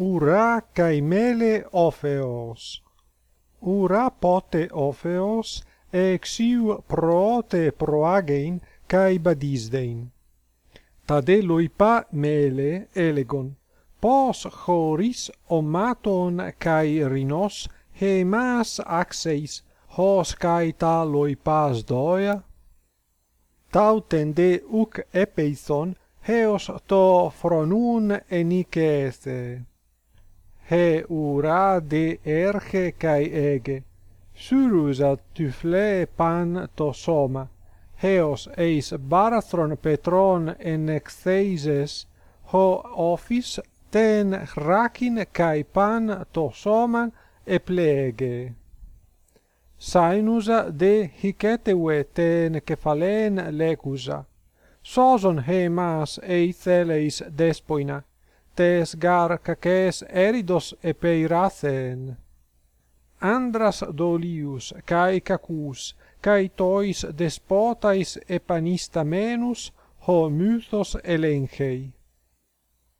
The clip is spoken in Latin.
ura kai mele opheos ura pote opheos exiu prote proagein kai badisdein. Tade loipa mele elegon. Pos choris omaton kai rinos he mas axeis hos kai ta loipas doia? Tau tende uc epeison heos to fronun enikeethe he ura de erge kai ege. Surusa tufle pan to soma heos eis barathron petron en extheises ho office ten rakin kai pan to soma e plege sainusa de hiketue ten kefalen lekusa soson he mas eitheleis despoina tes gar kakes eridos epeiracen andras dolius kai kakus kai tois despotais epanista menus ho mythos elenchei